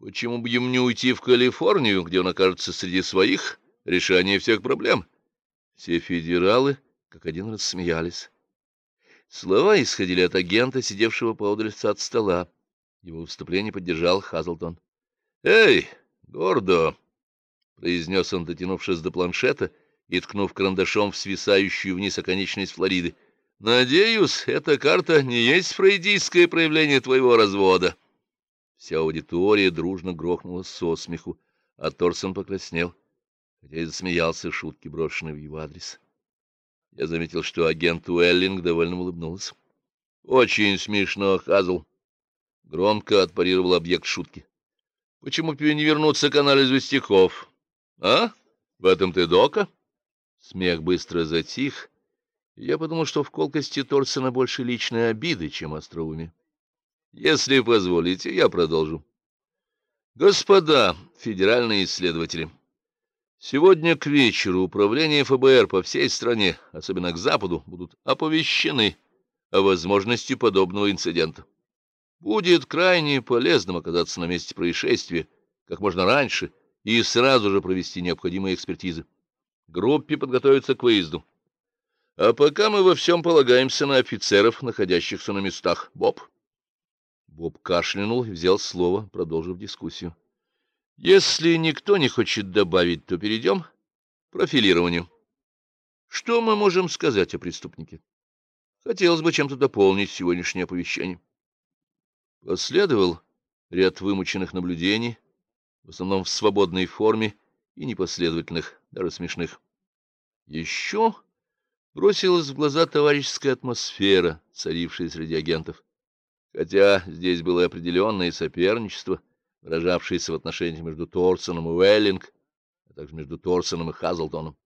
Почему бы ему не уйти в Калифорнию, где он окажется среди своих, решение всех проблем? Все федералы как один рассмеялись. Слова исходили от агента, сидевшего поодаль от стола. Его выступление поддержал Хазлтон. — Эй, гордо! — произнес он, дотянувшись до планшета и ткнув карандашом в свисающую вниз оконечность Флориды. — Надеюсь, эта карта не есть фрейдийское проявление твоего развода. Вся аудитория дружно грохнула со смеху, а Торсон покраснел, хотя и засмеялся шутки, брошенной в его адрес. Я заметил, что агент Уэллинг довольно улыбнулся. — Очень смешно, Хазл. Громко отпарировал объект шутки. — Почему тебе не вернуться к анализу стихов? А? В этом ты дока? Смех быстро затих. Я подумал, что в колкости Торсона больше личной обиды, чем остроумие. Если позволите, я продолжу. Господа федеральные исследователи, сегодня к вечеру управление ФБР по всей стране, особенно к западу, будут оповещены о возможности подобного инцидента. Будет крайне полезным оказаться на месте происшествия как можно раньше и сразу же провести необходимые экспертизы. Группе подготовиться к выезду. А пока мы во всем полагаемся на офицеров, находящихся на местах. Боб? Боб кашлянул и взял слово, продолжив дискуссию. Если никто не хочет добавить, то перейдем к профилированию. Что мы можем сказать о преступнике? Хотелось бы чем-то дополнить сегодняшнее оповещение. Последовал ряд вымученных наблюдений, в основном в свободной форме и непоследовательных, даже смешных. Еще бросилась в глаза товарищеская атмосфера, царившая среди агентов хотя здесь было определенное соперничество, выражавшееся в отношениях между Торсоном и Уэллинг, а также между Торсоном и Хазлтоном.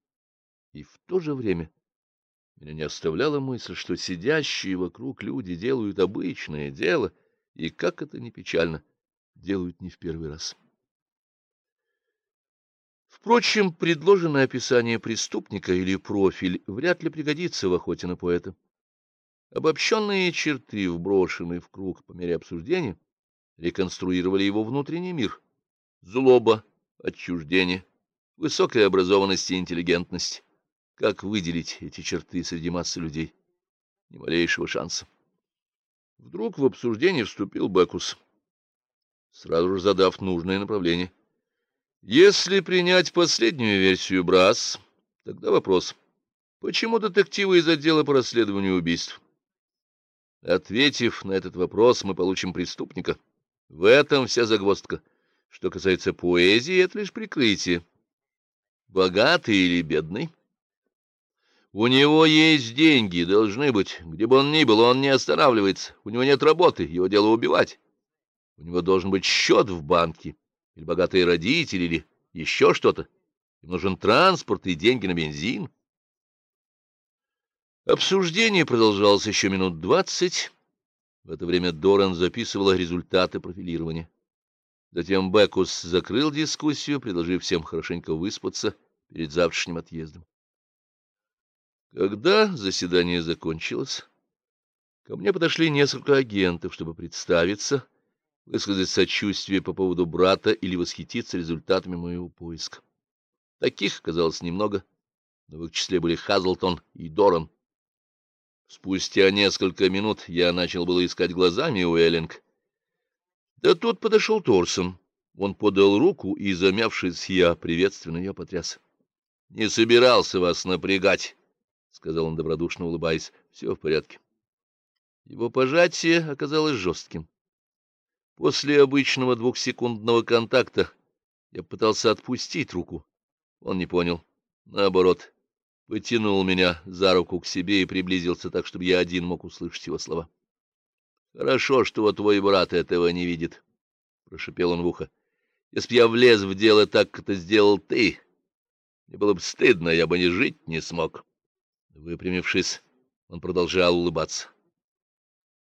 И в то же время меня не оставляла мысль, что сидящие вокруг люди делают обычное дело, и, как это ни печально, делают не в первый раз. Впрочем, предложенное описание преступника или профиль вряд ли пригодится в охоте на поэта. Обобщенные черты, вброшенные в круг по мере обсуждения, реконструировали его внутренний мир. Злоба, отчуждение, высокая образованность и интеллигентность. Как выделить эти черты среди массы людей? Ни малейшего шанса. Вдруг в обсуждение вступил Бекус, сразу же задав нужное направление. Если принять последнюю версию Брас, тогда вопрос. Почему детективы из отдела по расследованию убийств Ответив на этот вопрос, мы получим преступника. В этом вся загвоздка. Что касается поэзии, это лишь прикрытие. Богатый или бедный? У него есть деньги, должны быть. Где бы он ни был, он не останавливается. У него нет работы, его дело убивать. У него должен быть счет в банке, или богатые родители, или еще что-то. Им нужен транспорт и деньги на бензин. Обсуждение продолжалось еще минут двадцать. В это время Доран записывала результаты профилирования. Затем Бекус закрыл дискуссию, предложив всем хорошенько выспаться перед завтрашним отъездом. Когда заседание закончилось, ко мне подошли несколько агентов, чтобы представиться, высказать сочувствие по поводу брата или восхититься результатами моего поиска. Таких оказалось немного, но в их числе были Хазлтон и Доран. Спустя несколько минут я начал было искать глазами Уэллинг. Да тут подошел Торсон. Он подал руку, и, замявшись, я приветственно ее потряс. — Не собирался вас напрягать, — сказал он, добродушно улыбаясь. — Все в порядке. Его пожатие оказалось жестким. После обычного двухсекундного контакта я пытался отпустить руку. Он не понял. Наоборот, потянул меня за руку к себе и приблизился так, чтобы я один мог услышать его слова. — Хорошо, что вот твой брат этого не видит, — прошепел он в ухо. — Если б я влез в дело так, как это сделал ты, мне было бы стыдно, я бы не жить не смог. Выпрямившись, он продолжал улыбаться.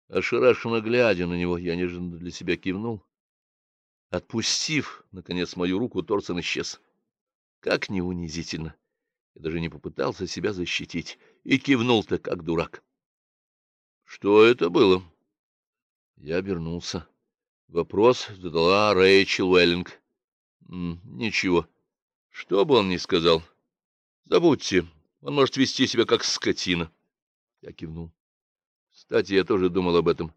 Ошарашенно глядя на него, я неожиданно для себя кивнул. Отпустив, наконец, мою руку, Торсон исчез. Как не унизительно! И даже не попытался себя защитить, и кивнул-то, как дурак. — Что это было? Я обернулся. Вопрос задала Рэйчел Уэллинг. Ничего. Что бы он ни сказал. Забудьте, он может вести себя как скотина. Я кивнул. Кстати, я тоже думал об этом.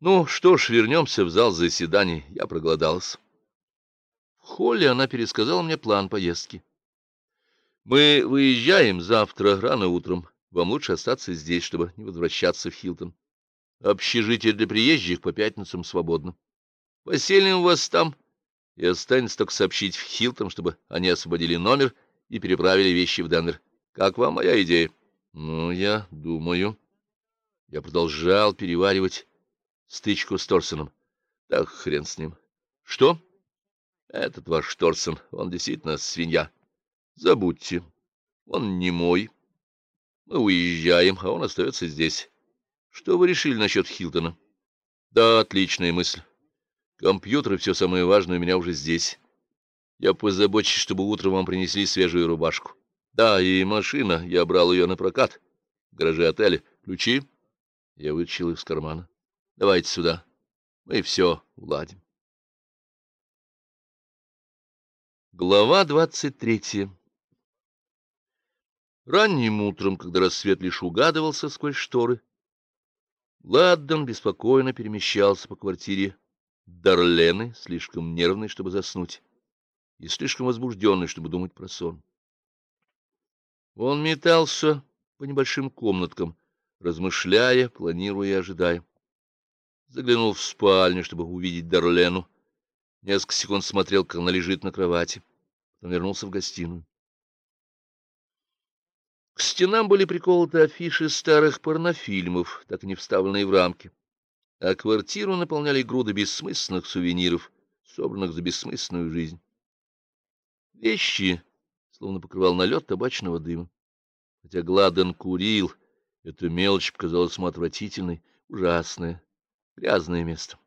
Ну что ж, вернемся в зал заседаний. Я проголодалась. В холле она пересказала мне план поездки. Мы выезжаем завтра рано утром. Вам лучше остаться здесь, чтобы не возвращаться в Хилтон. Общежитие для приезжих по пятницам свободно. Поселим вас там, и останется только сообщить в Хилтон, чтобы они освободили номер и переправили вещи в Денвер. Как вам моя идея? Ну, я думаю. Я продолжал переваривать стычку с Торсоном. Так, хрен с ним. Что? Этот ваш Торсон, он действительно свинья. Забудьте, он не мой. Мы уезжаем, а он остается здесь. Что вы решили насчет Хилтона? Да, отличная мысль. Компьютер и все самое важное у меня уже здесь. Я позабочусь, чтобы утром вам принесли свежую рубашку. Да, и машина, я брал ее на прокат. В гараже отеля. Ключи? Я вытащил их из кармана. Давайте сюда. Мы все уладим. Глава двадцать третья Ранним утром, когда рассвет лишь угадывался сквозь шторы, Ладдон беспокойно перемещался по квартире Дарлены, слишком нервный, чтобы заснуть, и слишком возбужденный, чтобы думать про сон. Он метался по небольшим комнаткам, размышляя, планируя и ожидая. Заглянул в спальню, чтобы увидеть Дарлену. Несколько секунд смотрел, как она лежит на кровати. Потом вернулся в гостиную. К стенам были приколоты афиши старых порнофильмов, так не вставленные в рамки, а квартиру наполняли груды бессмысленных сувениров, собранных за бессмысленную жизнь. Вещи словно покрывал налет табачного дыма. Хотя Гладен курил, эта мелочь показалась ему отвратительной, ужасная, грязное место.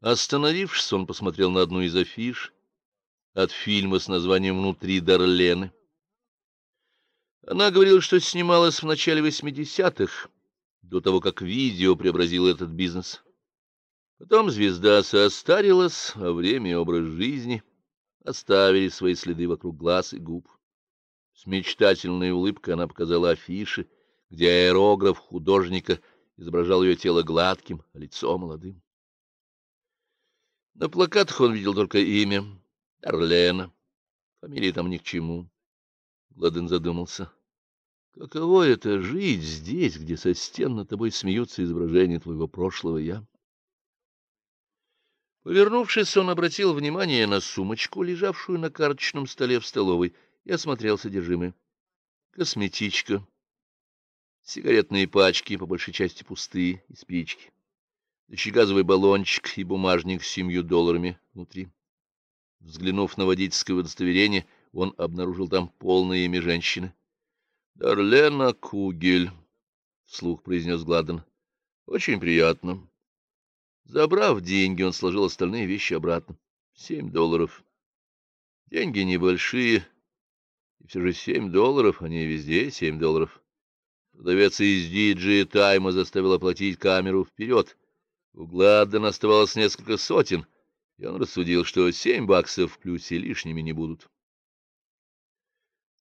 Остановившись, он посмотрел на одну из афиш от фильма с названием «Внутри Дарлены». Она говорила, что снималась в начале 80-х, до того, как видео преобразило этот бизнес. Потом звезда состарилась, а время и образ жизни оставили свои следы вокруг глаз и губ. С мечтательной улыбкой она показала афиши, где аэрограф художника изображал ее тело гладким, а лицо молодым. На плакатах он видел только имя — Орлена. Фамилии там ни к чему. Гладен задумался. Каково это — жить здесь, где со стен над тобой смеются изображения твоего прошлого «я»? Повернувшись, он обратил внимание на сумочку, лежавшую на карточном столе в столовой, и осмотрел содержимое. Косметичка, сигаретные пачки, по большей части пустые, и спички, газовый баллончик и бумажник с семью долларами внутри. Взглянув на водительское удостоверение, он обнаружил там полное имя женщины. — Дарлена Кугель, — вслух произнес Гладен. — Очень приятно. Забрав деньги, он сложил остальные вещи обратно. Семь долларов. Деньги небольшие, и все же семь долларов, они везде семь долларов. Продавец из диджи Тайма заставил оплатить камеру вперед. У Гладдена оставалось несколько сотен, и он рассудил, что семь баксов в плюсе лишними не будут.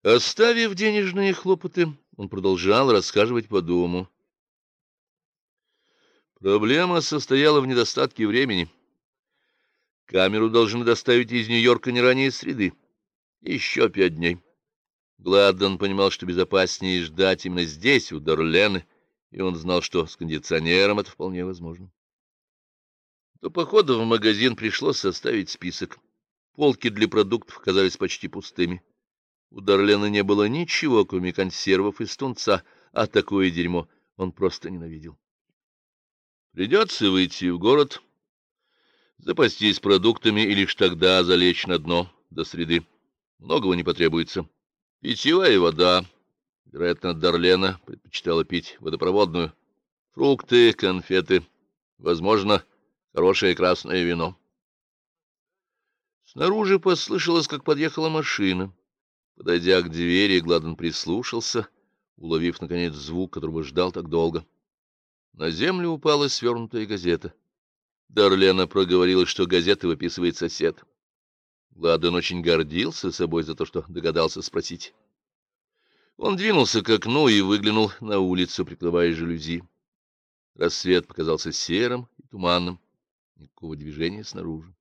Оставив денежные хлопоты, он продолжал рассказывать по дому. Проблема состояла в недостатке времени. Камеру должны доставить из Нью-Йорка не ранее среды. Еще пять дней. Гладдон понимал, что безопаснее ждать именно здесь, у Дорлены, и он знал, что с кондиционером это вполне возможно. До похода в магазин пришлось составить список. Полки для продуктов казались почти пустыми. У Дарлена не было ничего, кроме консервов и тунца, а такое дерьмо он просто ненавидел. Придется выйти в город, запастись продуктами и лишь тогда залечь на дно до среды. Многого не потребуется. Питьевая вода. Вероятно, Дарлена предпочитала пить водопроводную. Фрукты, конфеты. Возможно, хорошее красное вино. Снаружи послышалось, как подъехала машина. Подойдя к двери, Гладен прислушался, уловив, наконец, звук, которого ждал так долго. На землю упала свернутая газета. Дарлена проговорила, что газеты выписывает сосед. Гладен очень гордился собой за то, что догадался спросить. Он двинулся к окну и выглянул на улицу, прикрывая жалюзи. Рассвет показался серым и туманным. Никакого движения снаружи.